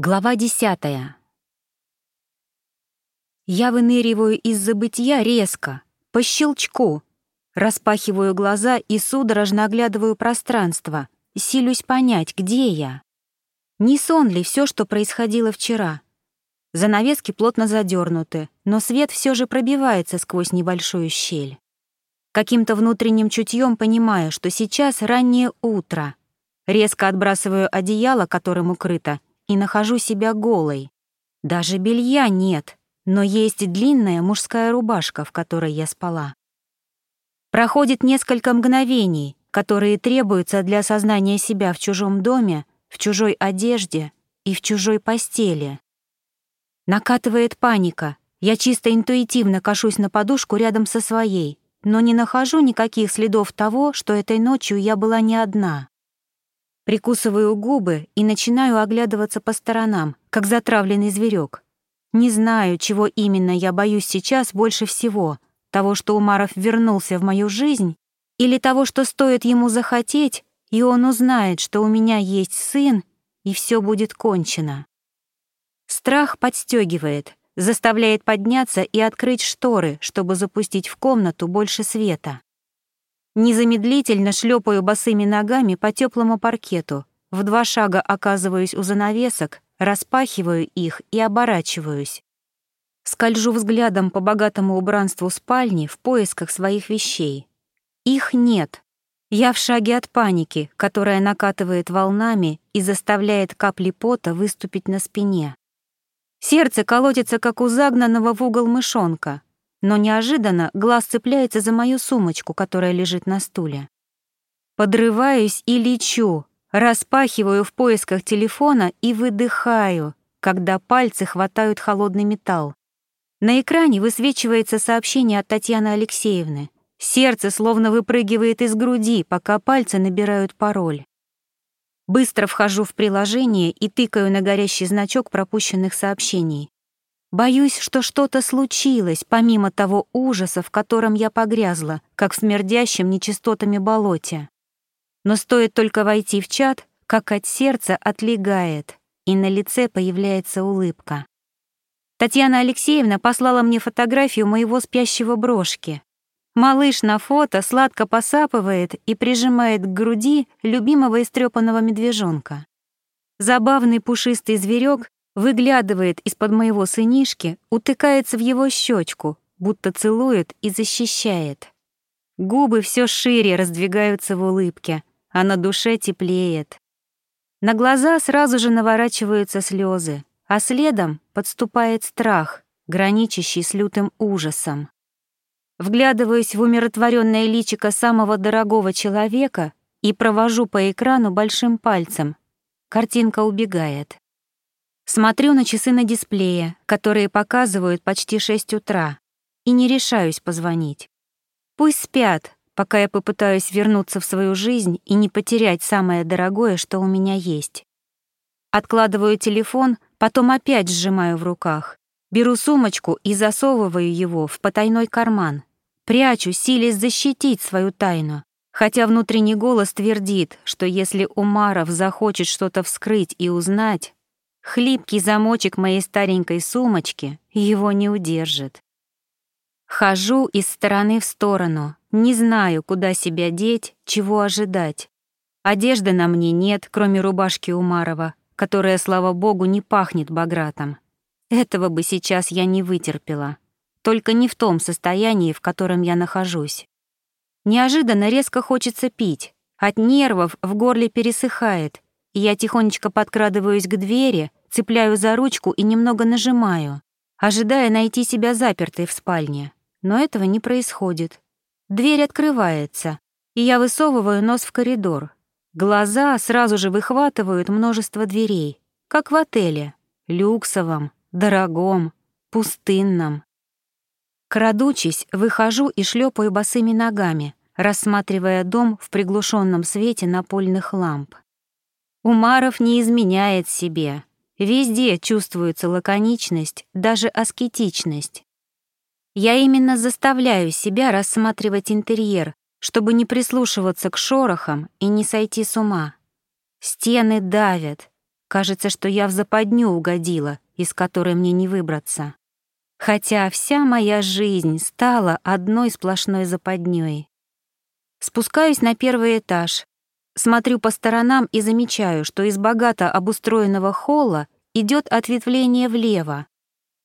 Глава десятая. Я выныриваю из забытия резко, по щелчку, распахиваю глаза и судорожно оглядываю пространство, силюсь понять, где я. Не сон ли все, что происходило вчера? Занавески плотно задернуты, но свет все же пробивается сквозь небольшую щель. Каким-то внутренним чутьем понимаю, что сейчас раннее утро. Резко отбрасываю одеяло, которым укрыто, и нахожу себя голой. Даже белья нет, но есть длинная мужская рубашка, в которой я спала. Проходит несколько мгновений, которые требуются для осознания себя в чужом доме, в чужой одежде и в чужой постели. Накатывает паника. Я чисто интуитивно кашусь на подушку рядом со своей, но не нахожу никаких следов того, что этой ночью я была не одна. Прикусываю губы и начинаю оглядываться по сторонам, как затравленный зверек. Не знаю, чего именно я боюсь сейчас больше всего. Того, что Умаров вернулся в мою жизнь, или того, что стоит ему захотеть, и он узнает, что у меня есть сын, и все будет кончено. Страх подстегивает, заставляет подняться и открыть шторы, чтобы запустить в комнату больше света. Незамедлительно шлепаю босыми ногами по теплому паркету, в два шага оказываюсь у занавесок, распахиваю их и оборачиваюсь. Скольжу взглядом по богатому убранству спальни в поисках своих вещей. Их нет. Я в шаге от паники, которая накатывает волнами и заставляет капли пота выступить на спине. Сердце колотится, как у загнанного в угол мышонка но неожиданно глаз цепляется за мою сумочку, которая лежит на стуле. Подрываюсь и лечу, распахиваю в поисках телефона и выдыхаю, когда пальцы хватают холодный металл. На экране высвечивается сообщение от Татьяны Алексеевны. Сердце словно выпрыгивает из груди, пока пальцы набирают пароль. Быстро вхожу в приложение и тыкаю на горящий значок пропущенных сообщений. Боюсь, что что-то случилось, помимо того ужаса, в котором я погрязла, как в смердящем нечистотами болоте. Но стоит только войти в чат, как от сердца отлегает, и на лице появляется улыбка. Татьяна Алексеевна послала мне фотографию моего спящего брошки. Малыш на фото сладко посапывает и прижимает к груди любимого истрепанного медвежонка. Забавный пушистый зверек выглядывает из-под моего сынишки, утыкается в его щечку, будто целует и защищает. Губы все шире раздвигаются в улыбке, а на душе теплеет. На глаза сразу же наворачиваются слезы, а следом подступает страх, граничащий с лютым ужасом. Вглядываюсь в умиротворенное личико самого дорогого человека и провожу по экрану большим пальцем. Картинка убегает. Смотрю на часы на дисплее, которые показывают почти 6 утра, и не решаюсь позвонить. Пусть спят, пока я попытаюсь вернуться в свою жизнь и не потерять самое дорогое, что у меня есть. Откладываю телефон, потом опять сжимаю в руках. Беру сумочку и засовываю его в потайной карман. Прячу, силясь защитить свою тайну. Хотя внутренний голос твердит, что если Умаров захочет что-то вскрыть и узнать, Хлипкий замочек моей старенькой сумочки его не удержит. Хожу из стороны в сторону, не знаю, куда себя деть, чего ожидать. Одежды на мне нет, кроме рубашки Умарова, которая, слава богу, не пахнет багратом. Этого бы сейчас я не вытерпела. Только не в том состоянии, в котором я нахожусь. Неожиданно резко хочется пить. От нервов в горле пересыхает, и я тихонечко подкрадываюсь к двери, цепляю за ручку и немного нажимаю, ожидая найти себя запертой в спальне. Но этого не происходит. Дверь открывается, и я высовываю нос в коридор. Глаза сразу же выхватывают множество дверей, как в отеле, люксовом, дорогом, пустынном. Крадучись, выхожу и шлепаю босыми ногами, рассматривая дом в приглушенном свете напольных ламп. Умаров не изменяет себе, Везде чувствуется лаконичность, даже аскетичность. Я именно заставляю себя рассматривать интерьер, чтобы не прислушиваться к шорохам и не сойти с ума. Стены давят, Кажется, что я в западню угодила, из которой мне не выбраться. Хотя вся моя жизнь стала одной сплошной западней. Спускаюсь на первый этаж, смотрю по сторонам и замечаю, что из богато обустроенного холла идет ответвление влево.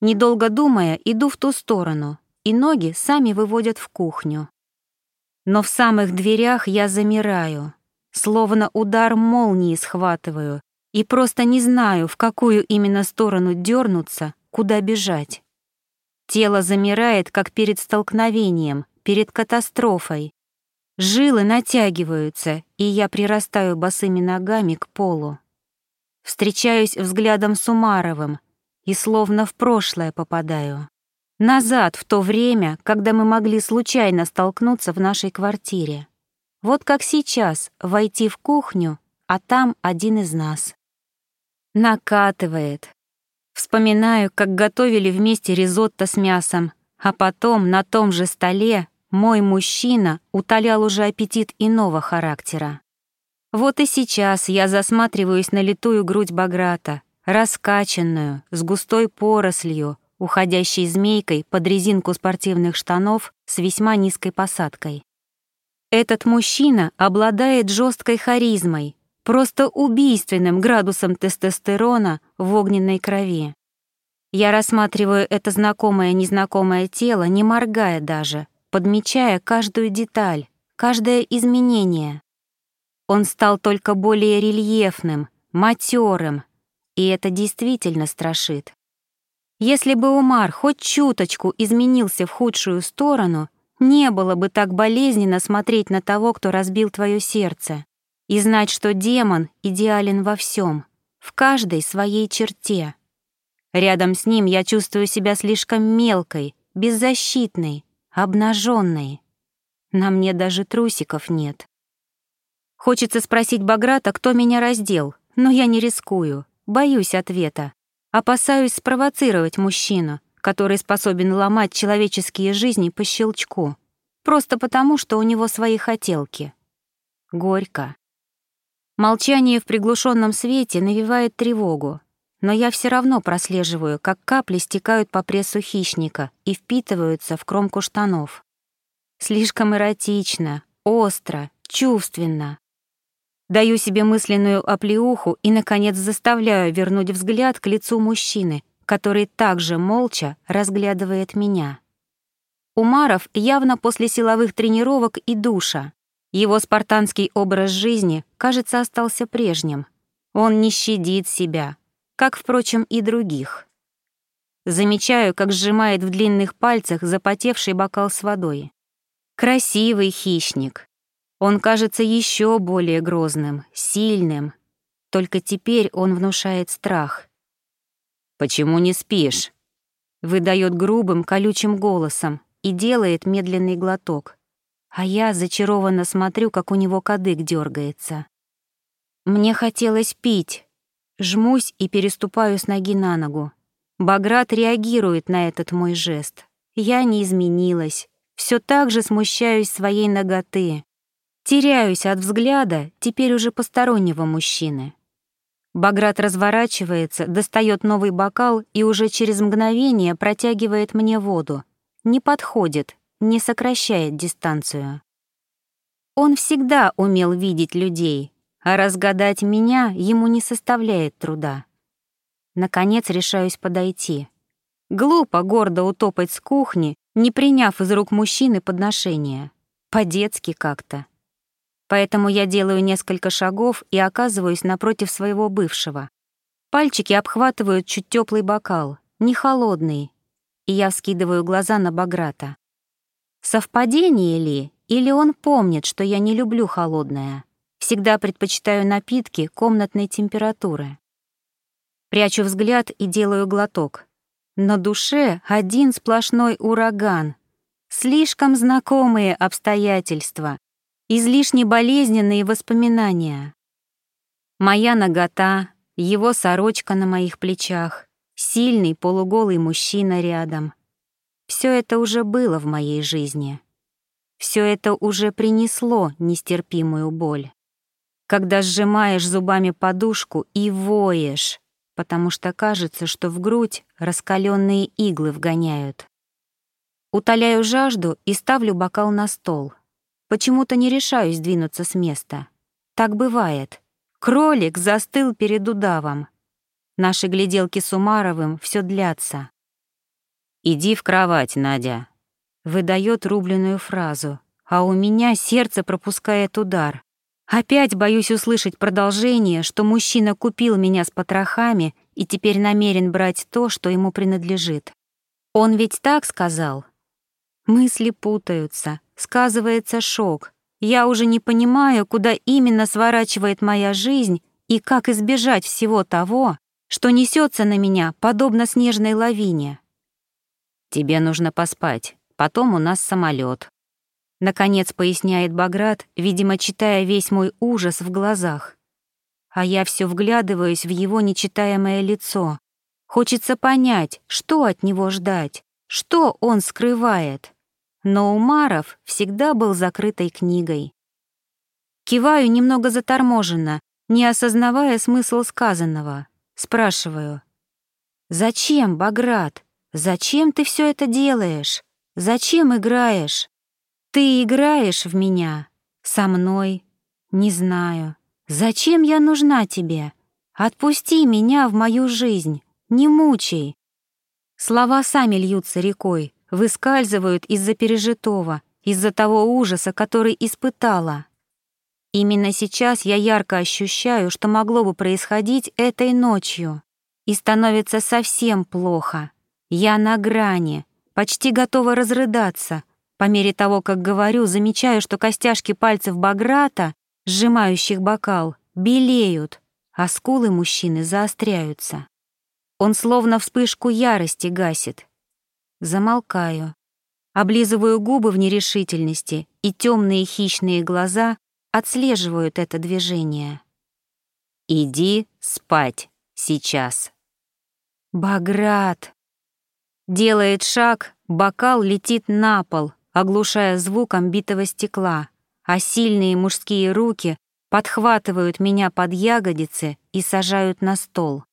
Недолго думая, иду в ту сторону, и ноги сами выводят в кухню. Но в самых дверях я замираю, словно удар молнии схватываю, и просто не знаю, в какую именно сторону дернуться, куда бежать. Тело замирает, как перед столкновением, перед катастрофой. Жилы натягиваются, и я прирастаю босыми ногами к полу. Встречаюсь взглядом с Умаровым и словно в прошлое попадаю. Назад, в то время, когда мы могли случайно столкнуться в нашей квартире. Вот как сейчас войти в кухню, а там один из нас. Накатывает. Вспоминаю, как готовили вместе ризотто с мясом, а потом на том же столе мой мужчина утолял уже аппетит иного характера. Вот и сейчас я засматриваюсь на литую грудь Баграта, раскачанную, с густой порослью, уходящей змейкой под резинку спортивных штанов с весьма низкой посадкой. Этот мужчина обладает жесткой харизмой, просто убийственным градусом тестостерона в огненной крови. Я рассматриваю это знакомое-незнакомое тело, не моргая даже, подмечая каждую деталь, каждое изменение. Он стал только более рельефным, матерым, и это действительно страшит. Если бы Умар хоть чуточку изменился в худшую сторону, не было бы так болезненно смотреть на того, кто разбил твое сердце, и знать, что демон идеален во всем, в каждой своей черте. Рядом с ним я чувствую себя слишком мелкой, беззащитной, обнаженной. На мне даже трусиков нет. Хочется спросить Баграта, кто меня раздел, но я не рискую, боюсь ответа. Опасаюсь спровоцировать мужчину, который способен ломать человеческие жизни по щелчку, просто потому, что у него свои хотелки. Горько. Молчание в приглушенном свете навевает тревогу, но я все равно прослеживаю, как капли стекают по прессу хищника и впитываются в кромку штанов. Слишком эротично, остро, чувственно. Даю себе мысленную оплеуху и, наконец, заставляю вернуть взгляд к лицу мужчины, который также молча разглядывает меня. Умаров явно после силовых тренировок и душа. Его спартанский образ жизни, кажется, остался прежним. Он не щадит себя, как, впрочем, и других. Замечаю, как сжимает в длинных пальцах запотевший бокал с водой. Красивый хищник, он кажется еще более грозным, сильным. Только теперь он внушает страх. «Почему не спишь?» Выдает грубым, колючим голосом и делает медленный глоток. А я зачарованно смотрю, как у него кадык дергается. Мне хотелось пить. Жмусь и переступаю с ноги на ногу. Баграт реагирует на этот мой жест. Я не изменилась. Все так же смущаюсь своей ноготы. Теряюсь от взгляда теперь уже постороннего мужчины. Баграт разворачивается, достает новый бокал и уже через мгновение протягивает мне воду. Не подходит, не сокращает дистанцию. Он всегда умел видеть людей, а разгадать меня ему не составляет труда. Наконец решаюсь подойти. Глупо гордо утопать с кухни, не приняв из рук мужчины подношения. По-детски как-то. Поэтому я делаю несколько шагов и оказываюсь напротив своего бывшего. Пальчики обхватывают чуть теплый бокал, не холодный, и я вскидываю глаза на Баграта. Совпадение ли, или он помнит, что я не люблю холодное? Всегда предпочитаю напитки комнатной температуры. Прячу взгляд и делаю глоток. На душе один сплошной ураган. Слишком знакомые обстоятельства, излишне болезненные воспоминания. Моя нагота, его сорочка на моих плечах, сильный полуголый мужчина рядом. Все это уже было в моей жизни. Все это уже принесло нестерпимую боль. Когда сжимаешь зубами подушку и воешь, потому что кажется, что в грудь раскаленные иглы вгоняют. Утоляю жажду и ставлю бокал на стол. Почему-то не решаюсь двинуться с места. Так бывает. Кролик застыл перед удавом. Наши гляделки с Умаровым все длятся. «Иди в кровать, Надя», — выдает рубленную фразу, а у меня сердце пропускает удар. Опять боюсь услышать продолжение, что мужчина купил меня с потрохами и теперь намерен брать то, что ему принадлежит. Он ведь так сказал. Мысли путаются, сказывается шок. Я уже не понимаю, куда именно сворачивает моя жизнь и как избежать всего того, что несется на меня, подобно снежной лавине. Тебе нужно поспать, потом у нас самолет. Наконец поясняет Баграт, видимо, читая весь мой ужас в глазах. А я все вглядываюсь в его нечитаемое лицо. Хочется понять, что от него ждать, что он скрывает. Но Умаров всегда был закрытой книгой. Киваю немного заторможенно, не осознавая смысл сказанного. Спрашиваю. «Зачем, Баграт? Зачем ты все это делаешь? Зачем играешь?» Ты играешь в меня, со мной, не знаю. Зачем я нужна тебе? Отпусти меня в мою жизнь, не мучай. Слова сами льются рекой, выскальзывают из-за пережитого, из-за того ужаса, который испытала. Именно сейчас я ярко ощущаю, что могло бы происходить этой ночью. И становится совсем плохо. Я на грани, почти готова разрыдаться, по мере того, как говорю, замечаю, что костяшки пальцев Баграта, сжимающих бокал, белеют, а скулы мужчины заостряются. Он словно вспышку ярости гасит. Замолкаю. Облизываю губы в нерешительности, и темные хищные глаза отслеживают это движение. «Иди спать сейчас». «Баграт!» Делает шаг, бокал летит на пол, оглушая звуком битого стекла, а сильные мужские руки подхватывают меня под ягодицы и сажают на стол.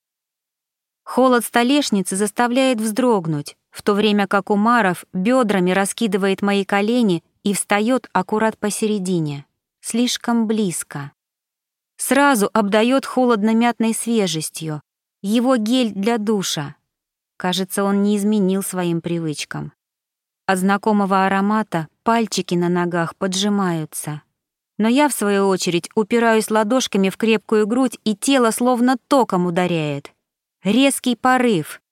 Холод столешницы заставляет вздрогнуть, в то время как Умаров бедрами раскидывает мои колени и встает аккурат посередине, слишком близко. Сразу обдает холодно-мятной свежестью, его гель для душа. Кажется, он не изменил своим привычкам. От знакомого аромата пальчики на ногах поджимаются. Но я, в свою очередь, упираюсь ладошками в крепкую грудь, и тело словно током ударяет. Резкий порыв.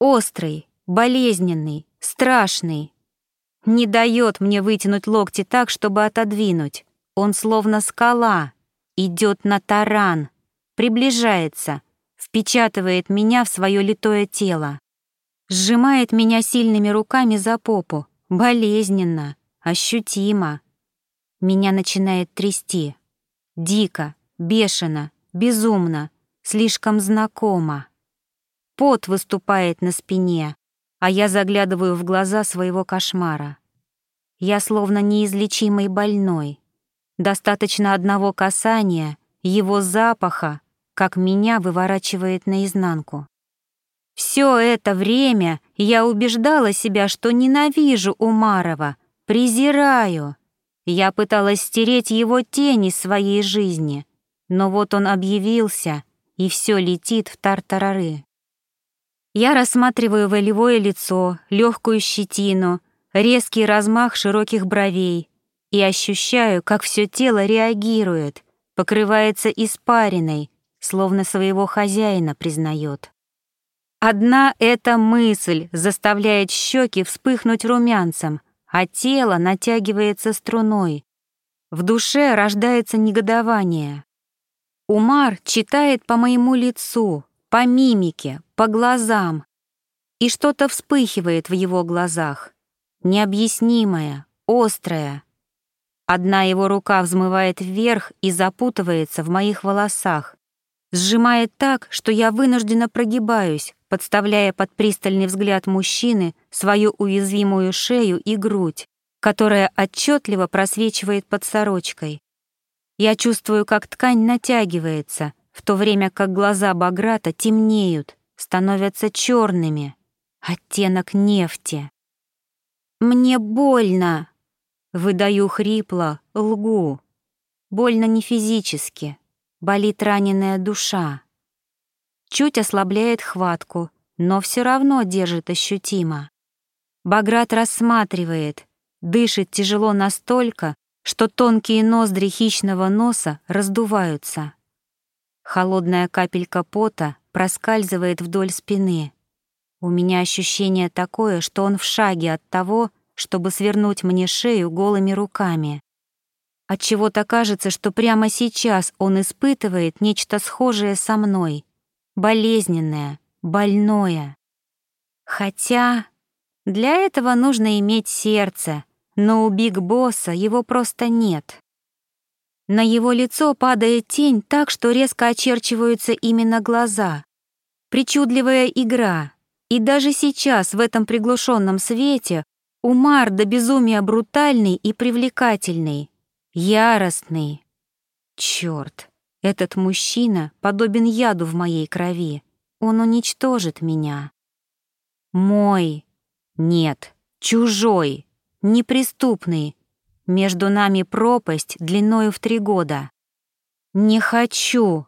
Острый, болезненный, страшный. Не дает мне вытянуть локти так, чтобы отодвинуть. Он словно скала. Идет на таран. Приближается. Впечатывает меня в свое литое тело. Сжимает меня сильными руками за попу, болезненно, ощутимо. Меня начинает трясти. Дико, бешено, безумно, слишком знакомо. Пот выступает на спине, а я заглядываю в глаза своего кошмара. Я словно неизлечимый больной. Достаточно одного касания, его запаха, как меня выворачивает наизнанку. Все это время я убеждала себя, что ненавижу Умарова, презираю. Я пыталась стереть его тень из своей жизни, но вот он объявился, и все летит в тартарары. Я рассматриваю волевое лицо, легкую щетину, резкий размах широких бровей и ощущаю, как все тело реагирует, покрывается испариной, словно своего хозяина признает. Одна эта мысль заставляет щеки вспыхнуть румянцем, а тело натягивается струной. В душе рождается негодование. Умар читает по моему лицу, по мимике, по глазам. И что-то вспыхивает в его глазах. Необъяснимое, острое. Одна его рука взмывает вверх и запутывается в моих волосах. Сжимает так, что я вынуждена прогибаюсь, подставляя под пристальный взгляд мужчины свою уязвимую шею и грудь, которая отчетливо просвечивает под сорочкой. Я чувствую, как ткань натягивается, в то время как глаза Баграта темнеют, становятся черными. Оттенок нефти. «Мне больно!» Выдаю хрипло, лгу. Больно не физически, болит раненая душа. Чуть ослабляет хватку, но все равно держит ощутимо. Баграт рассматривает, дышит тяжело настолько, что тонкие ноздри хищного носа раздуваются. Холодная капелька пота проскальзывает вдоль спины. У меня ощущение такое, что он в шаге от того, чтобы свернуть мне шею голыми руками. Отчего-то кажется, что прямо сейчас он испытывает нечто схожее со мной, болезненное, больное. Хотя для этого нужно иметь сердце, но у Биг Босса его просто нет. На его лицо падает тень так, что резко очерчиваются именно глаза. Причудливая игра. И даже сейчас, в этом приглушенном свете, Умар до безумия брутальный и привлекательный, яростный. Черт, этот мужчина подобен яду в моей крови. Он уничтожит меня. Мой. Нет, чужой, неприступный. Между нами пропасть длиною в три года. Не хочу.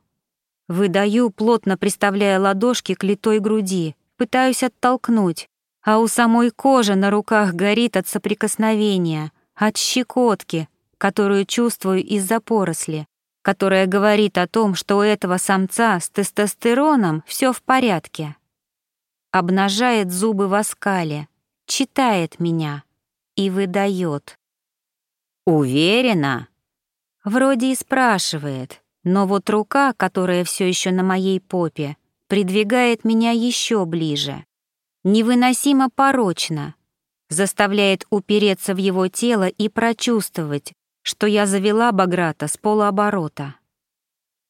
Выдаю, плотно приставляя ладошки к литой груди, пытаюсь оттолкнуть, а у самой кожи на руках горит от соприкосновения, от щекотки, которую чувствую из-за поросли, которая говорит о том, что у этого самца с тестостероном все в порядке. Обнажает зубы в оскале, читает меня и выдает. «Уверена?» Вроде и спрашивает, но вот рука, которая все еще на моей попе, придвигает меня еще ближе. Невыносимо порочно. Заставляет упереться в его тело и прочувствовать, что я завела Баграта с полуоборота.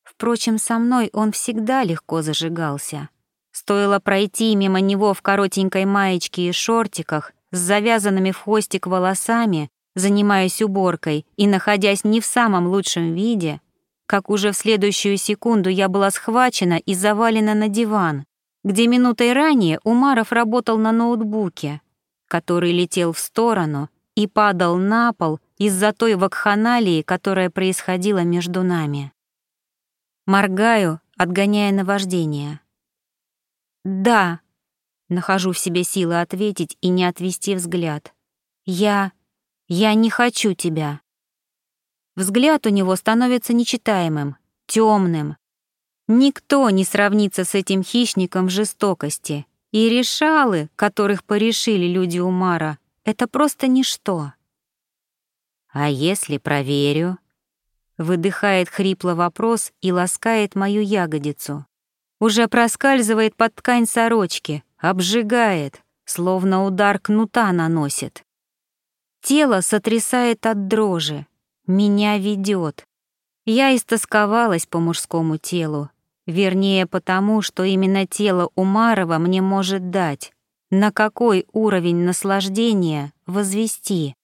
Впрочем, со мной он всегда легко зажигался. Стоило пройти мимо него в коротенькой маечке и шортиках с завязанными в хвостик волосами, занимаясь уборкой и находясь не в самом лучшем виде, как уже в следующую секунду я была схвачена и завалена на диван, где минутой ранее Умаров работал на ноутбуке, который летел в сторону и падал на пол из-за той вакханалии, которая происходила между нами. Моргаю, отгоняя наваждение. «Да», — нахожу в себе силы ответить и не отвести взгляд. «Я я не хочу тебя. Взгляд у него становится нечитаемым, темным. Никто не сравнится с этим хищником в жестокости. И решалы, которых порешили люди Умара, это просто ничто. «А если проверю?» Выдыхает хрипло вопрос и ласкает мою ягодицу. Уже проскальзывает под ткань сорочки, обжигает, словно удар кнута наносит. Тело сотрясает от дрожи, меня ведет. Я истосковалась по мужскому телу, вернее потому, что именно тело Умарова мне может дать, на какой уровень наслаждения возвести.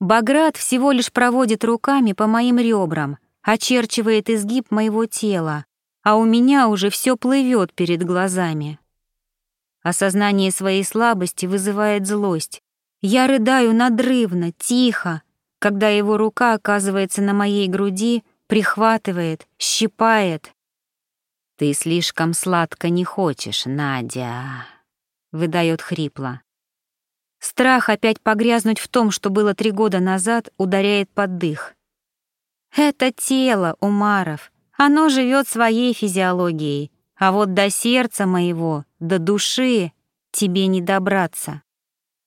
Баграт всего лишь проводит руками по моим ребрам, очерчивает изгиб моего тела, а у меня уже все плывет перед глазами. Осознание своей слабости вызывает злость, я рыдаю надрывно, тихо, когда его рука оказывается на моей груди, прихватывает, щипает. «Ты слишком сладко не хочешь, Надя», — выдает хрипло. Страх опять погрязнуть в том, что было три года назад, ударяет под дых. Это тело, Умаров, оно живет своей физиологией, а вот до сердца моего, до души тебе не добраться.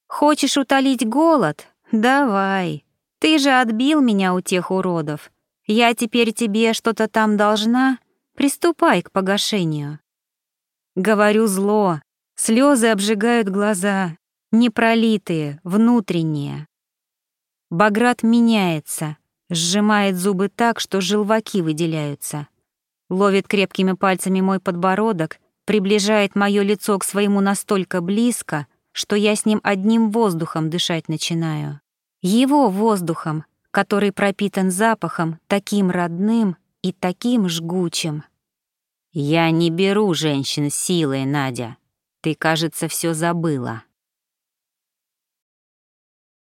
Хочешь утолить голод? Давай. Ты же отбил меня у тех уродов. Я теперь тебе что-то там должна? Приступай к погашению. Говорю зло. Слезы обжигают глаза, непролитые, внутренние. Баграт меняется, сжимает зубы так, что желваки выделяются. Ловит крепкими пальцами мой подбородок, приближает мое лицо к своему настолько близко, что я с ним одним воздухом дышать начинаю. Его воздухом, который пропитан запахом таким родным и таким жгучим. «Я не беру женщин силой, Надя. Ты, кажется, все забыла».